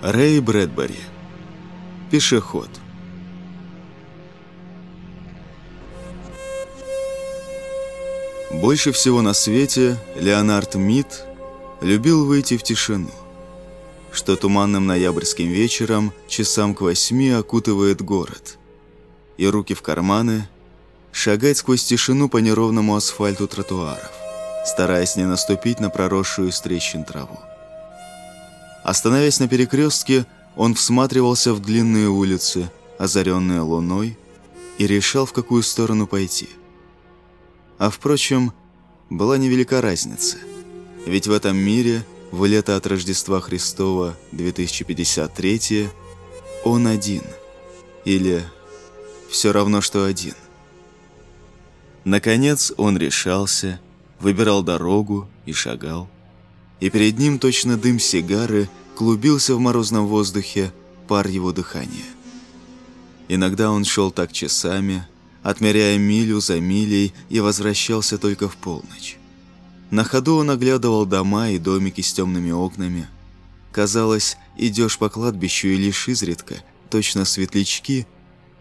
Рэй Брэдбери. Пешеход. Больше всего на свете Леонард Мид любил выйти в тишину, что туманным ноябрьским вечером часам к восьми окутывает город, и руки в карманы, шагать сквозь тишину по неровному асфальту тротуаров, стараясь не наступить на проросшую с трещин траву. Остановясь на перекрестке, он всматривался в длинные улицы, озаренные луной, и решал, в какую сторону пойти. А впрочем, была невелика разница. Ведь в этом мире, в лето от Рождества Христова 2053, он один. Или все равно, что один. Наконец он решался, выбирал дорогу и шагал и перед ним точно дым сигары клубился в морозном воздухе пар его дыхания. Иногда он шел так часами, отмеряя милю за милей и возвращался только в полночь. На ходу он оглядывал дома и домики с темными окнами. Казалось, идешь по кладбищу и лишь изредка, точно светлячки,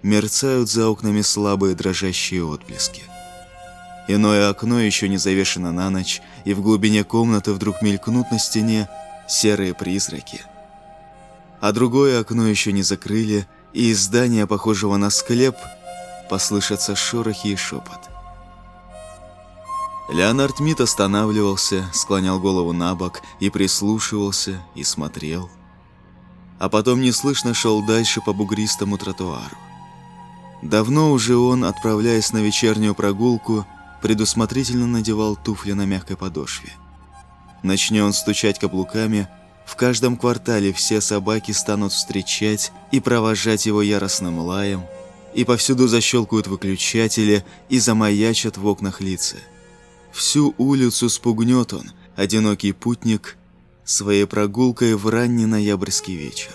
мерцают за окнами слабые дрожащие отблески. Иное окно еще не завешено на ночь, и в глубине комнаты вдруг мелькнут на стене серые призраки. А другое окно еще не закрыли, и из здания, похожего на склеп, послышатся шорохи и шепот. Леонард Мит останавливался, склонял голову на бок и прислушивался, и смотрел. А потом неслышно шел дальше по бугристому тротуару. Давно уже он, отправляясь на вечернюю прогулку, предусмотрительно надевал туфли на мягкой подошве. Начни он стучать каблуками, в каждом квартале все собаки станут встречать и провожать его яростным лаем, и повсюду защелкают выключатели и замаячат в окнах лица. Всю улицу спугнет он, одинокий путник, своей прогулкой в ранний ноябрьский вечер.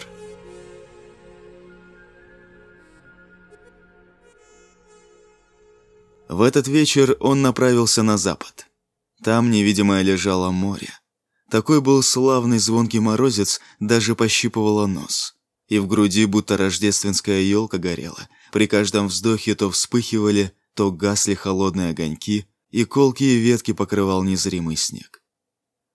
В этот вечер он направился на запад. Там невидимое лежало море. Такой был славный звонкий морозец, даже пощипывало нос. И в груди будто рождественская елка горела. При каждом вздохе то вспыхивали, то гасли холодные огоньки, и колкие ветки покрывал незримый снег.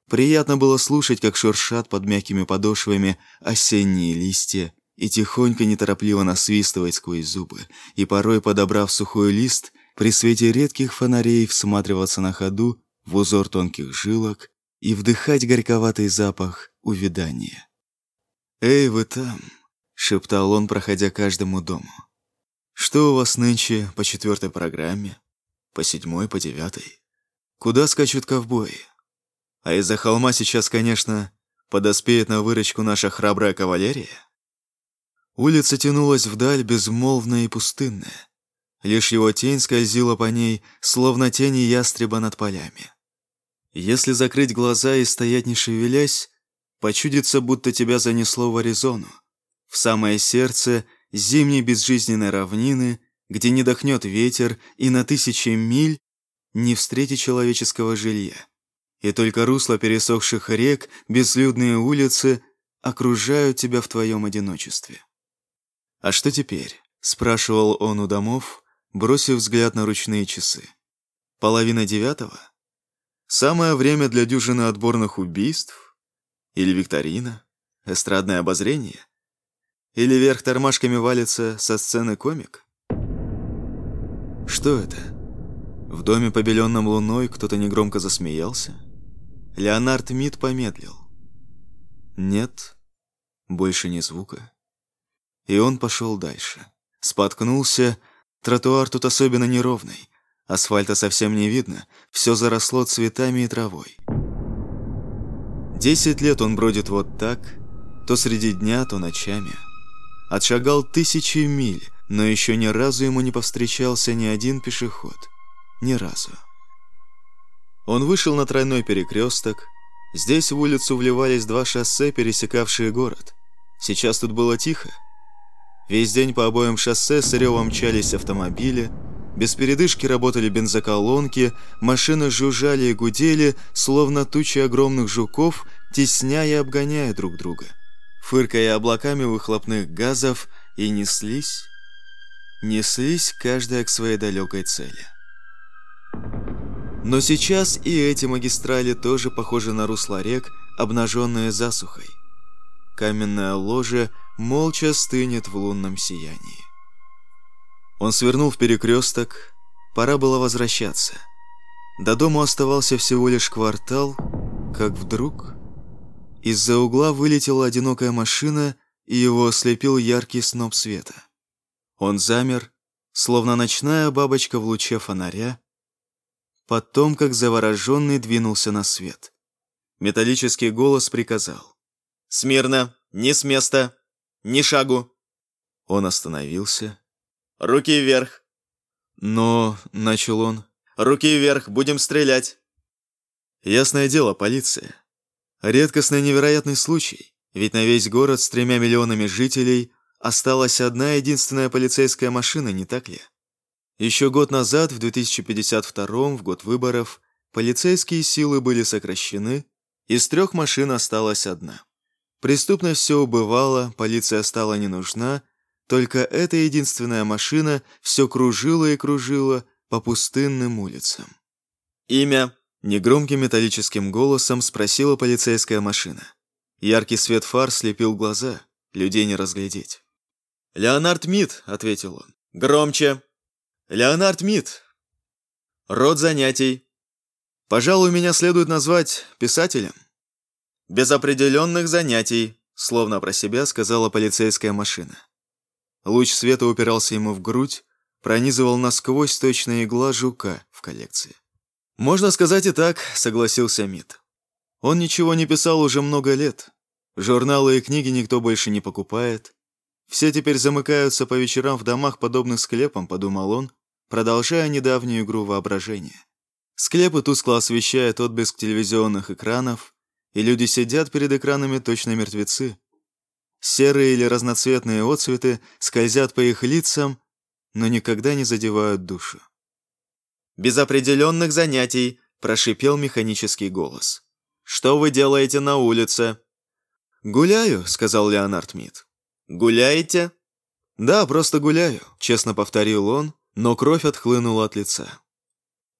Приятно было слушать, как шуршат под мягкими подошвами осенние листья, и тихонько неторопливо насвистывать сквозь зубы, и порой, подобрав сухой лист, при свете редких фонарей всматриваться на ходу в узор тонких жилок и вдыхать горьковатый запах увядания. «Эй, вы там!» — шептал он, проходя каждому дому. «Что у вас нынче по четвертой программе? По седьмой, по девятой? Куда скачут ковбои? А из-за холма сейчас, конечно, подоспеет на выручку наша храбрая кавалерия?» Улица тянулась вдаль, безмолвная и пустынная. Лишь его тень скользила по ней, словно тени ястреба над полями. Если закрыть глаза и стоять не шевелясь, почудится, будто тебя занесло в Аризону, в самое сердце зимней безжизненной равнины, где не дохнет ветер и на тысячи миль не встретить человеческого жилья. И только русла пересохших рек, безлюдные улицы окружают тебя в твоем одиночестве. «А что теперь?» – спрашивал он у домов, бросив взгляд на ручные часы. Половина девятого? Самое время для дюжины отборных убийств? Или викторина? Эстрадное обозрение? Или вверх тормашками валится со сцены комик? Что это? В доме, побеленном луной, кто-то негромко засмеялся? Леонард Мид помедлил. Нет, больше ни звука. И он пошел дальше. Споткнулся, Тротуар тут особенно неровный. Асфальта совсем не видно, все заросло цветами и травой. Десять лет он бродит вот так, то среди дня, то ночами. Отшагал тысячи миль, но еще ни разу ему не повстречался ни один пешеход. Ни разу. Он вышел на тройной перекресток. Здесь в улицу вливались два шоссе, пересекавшие город. Сейчас тут было тихо. Весь день по обоим шоссе с ревом мчались автомобили, без передышки работали бензоколонки, машины жужжали и гудели, словно тучи огромных жуков, тесняя и обгоняя друг друга. фыркая облаками выхлопных газов, и неслись, неслись каждая к своей далекой цели. Но сейчас и эти магистрали тоже похожи на русла рек, обнаженные засухой. Каменное ложе молча стынет в лунном сиянии. Он свернул в перекресток, пора было возвращаться. До дома оставался всего лишь квартал, как вдруг из-за угла вылетела одинокая машина, и его ослепил яркий сноп света. Он замер, словно ночная бабочка в луче фонаря, потом, как завороженный, двинулся на свет. Металлический голос приказал. «Смирно! Не с места! Ни шагу!» Он остановился. «Руки вверх!» «Но...» — начал он. «Руки вверх! Будем стрелять!» Ясное дело, полиция. Редкостный невероятный случай, ведь на весь город с тремя миллионами жителей осталась одна единственная полицейская машина, не так ли? Еще год назад, в 2052 в год выборов, полицейские силы были сокращены, из трех машин осталась одна. Преступность все убывала, полиция стала не нужна, только эта единственная машина все кружила и кружила по пустынным улицам. «Имя?» – негромким металлическим голосом спросила полицейская машина. Яркий свет фар слепил глаза, людей не разглядеть. «Леонард Мид», – ответил он. «Громче!» «Леонард Мид». «Род занятий», Пожалуй, меня следует назвать писателем. Без определенных занятий, словно про себя сказала полицейская машина. Луч света упирался ему в грудь, пронизывал насквозь точная игла жука в коллекции. «Можно сказать и так», — согласился Мит. Он ничего не писал уже много лет. Журналы и книги никто больше не покупает. Все теперь замыкаются по вечерам в домах, подобных склепам, подумал он, продолжая недавнюю игру воображения. Склепы тускло освещает отблеск телевизионных экранов, и люди сидят перед экранами точно мертвецы. Серые или разноцветные отцветы скользят по их лицам, но никогда не задевают душу. «Без определенных занятий», – прошипел механический голос. «Что вы делаете на улице?» «Гуляю», – сказал Леонард Мид. «Гуляете?» «Да, просто гуляю», – честно повторил он, но кровь отхлынула от лица.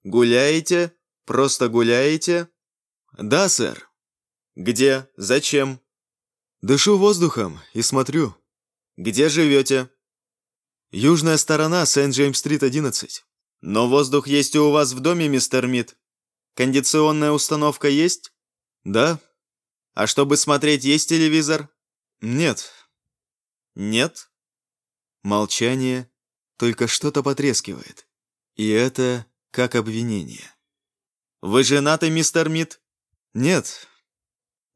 «Гуляете? Просто гуляете?» «Да, сэр». «Где? Зачем?» «Дышу воздухом и смотрю». «Где живете?» «Южная сторона, Сент-Джеймс-стрит, 11». «Но воздух есть и у вас в доме, мистер Мид? Кондиционная установка есть?» «Да». «А чтобы смотреть, есть телевизор?» «Нет». «Нет?» Молчание, только что-то потрескивает. И это как обвинение. «Вы женаты, мистер Мид?» «Нет».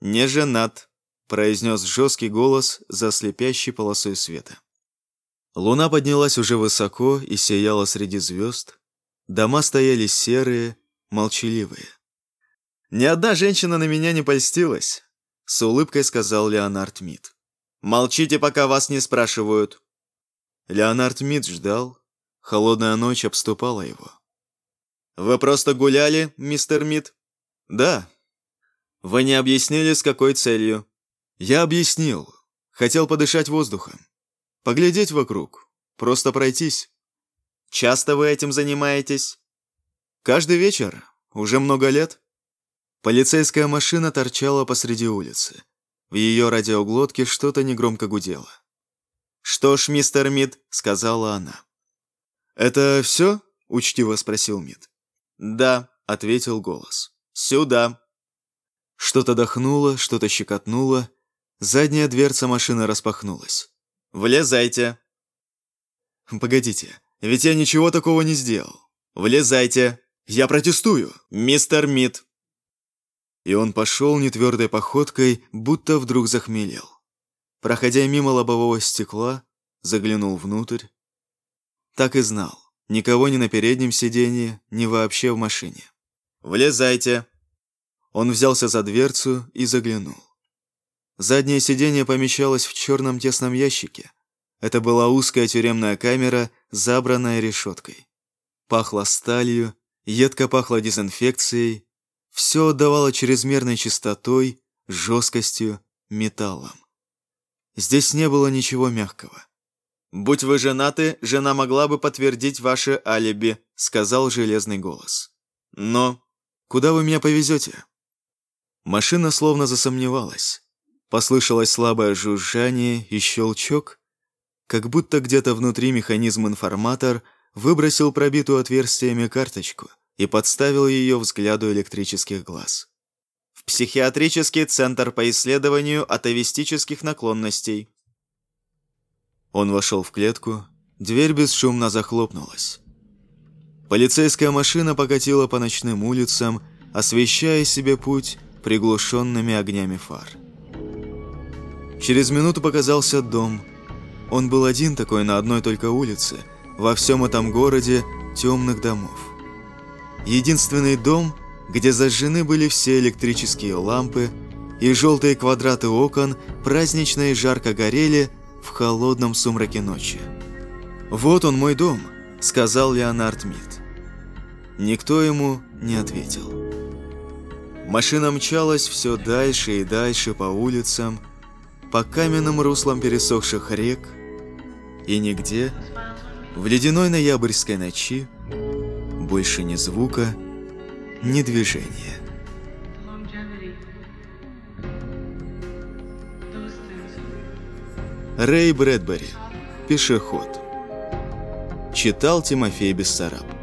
«Не женат», – произнес жесткий голос за слепящей полосой света. Луна поднялась уже высоко и сияла среди звезд. Дома стояли серые, молчаливые. «Ни одна женщина на меня не польстилась», – с улыбкой сказал Леонард Мид. «Молчите, пока вас не спрашивают». Леонард Мид ждал. Холодная ночь обступала его. «Вы просто гуляли, мистер Мид?» «Да». «Вы не объяснили, с какой целью?» «Я объяснил. Хотел подышать воздухом. Поглядеть вокруг. Просто пройтись». «Часто вы этим занимаетесь?» «Каждый вечер. Уже много лет». Полицейская машина торчала посреди улицы. В ее радиоглотке что-то негромко гудело. «Что ж, мистер Мид», — сказала она. «Это все?» — учтиво спросил Мид. «Да», — ответил голос. «Сюда». Что-то дохнуло, что-то щекотнуло. Задняя дверца машины распахнулась. «Влезайте». «Погодите, ведь я ничего такого не сделал. Влезайте. Я протестую, мистер Мид». И он пошел нетвердой походкой, будто вдруг захмелел. Проходя мимо лобового стекла, заглянул внутрь. Так и знал. Никого ни на переднем сиденье, ни вообще в машине. «Влезайте!» Он взялся за дверцу и заглянул. Заднее сиденье помещалось в черном тесном ящике. Это была узкая тюремная камера, забранная решеткой. Пахло сталью, едко пахло дезинфекцией. Все отдавало чрезмерной чистотой, жесткостью, металлом. Здесь не было ничего мягкого. «Будь вы женаты, жена могла бы подтвердить ваше алиби», — сказал железный голос. «Но куда вы меня повезете?» Машина словно засомневалась. Послышалось слабое жужжание и щелчок, как будто где-то внутри механизм-информатор выбросил пробитую отверстиями карточку и подставил ее взгляду электрических глаз. В психиатрический центр по исследованию атовистических наклонностей. Он вошел в клетку, дверь бесшумно захлопнулась. Полицейская машина покатила по ночным улицам, освещая себе путь приглушенными огнями фар. Через минуту показался дом. Он был один такой на одной только улице, во всем этом городе темных домов. Единственный дом, где зажжены были все электрические лампы, и желтые квадраты окон празднично и жарко горели в холодном сумраке ночи. «Вот он, мой дом», — сказал Леонард Мид. Никто ему не ответил. Машина мчалась все дальше и дальше по улицам, по каменным руслам пересохших рек, и нигде, в ледяной ноябрьской ночи, больше ни звука, ни движения. Рэй Брэдбери. Пешеход. Читал Тимофей Бессараб.